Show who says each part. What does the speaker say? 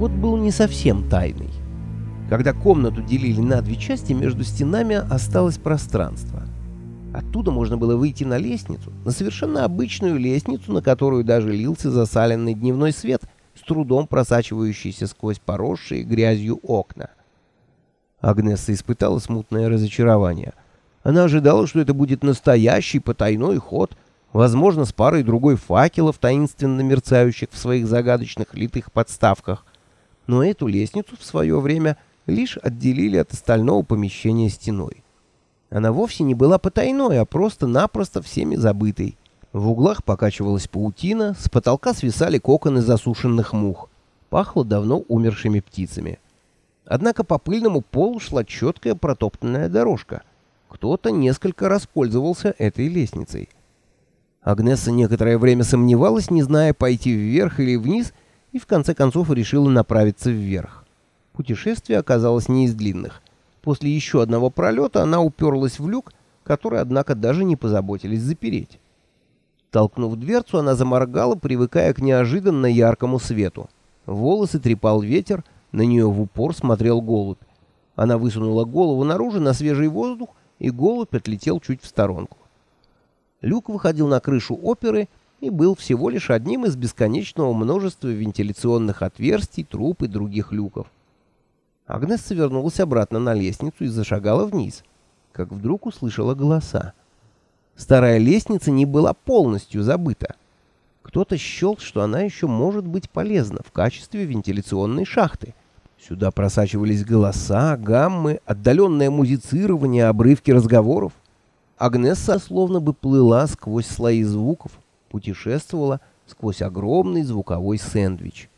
Speaker 1: Ход был не совсем тайный. Когда комнату делили на две части, между стенами осталось пространство. Оттуда можно было выйти на лестницу, на совершенно обычную лестницу, на которую даже лился засаленный дневной свет, с трудом просачивающийся сквозь поросшие грязью окна. Агнесса испытала смутное разочарование. Она ожидала, что это будет настоящий потайной ход, возможно, с парой другой факелов, таинственно мерцающих в своих загадочных литых подставках. Но эту лестницу в свое время лишь отделили от остального помещения стеной. Она вовсе не была потайной, а просто-напросто всеми забытой. В углах покачивалась паутина, с потолка свисали коконы засушенных мух. Пахло давно умершими птицами. Однако по пыльному полу шла четкая протоптанная дорожка. Кто-то несколько раз пользовался этой лестницей. Агнесса некоторое время сомневалась, не зная, пойти вверх или вниз, и в конце концов решила направиться вверх. Путешествие оказалось не из длинных — После еще одного пролета она уперлась в люк, который, однако, даже не позаботились запереть. Толкнув дверцу, она заморгала, привыкая к неожиданно яркому свету. Волосы трепал ветер, на нее в упор смотрел голубь. Она высунула голову наружу на свежий воздух, и голубь отлетел чуть в сторонку. Люк выходил на крышу оперы и был всего лишь одним из бесконечного множества вентиляционных отверстий, труб и других люков. Агнесса вернулась обратно на лестницу и зашагала вниз, как вдруг услышала голоса. Старая лестница не была полностью забыта. Кто-то счел, что она еще может быть полезна в качестве вентиляционной шахты. Сюда просачивались голоса, гаммы, отдаленное музицирование, обрывки разговоров. Агнесса словно бы плыла сквозь слои звуков, путешествовала сквозь огромный звуковой сэндвич.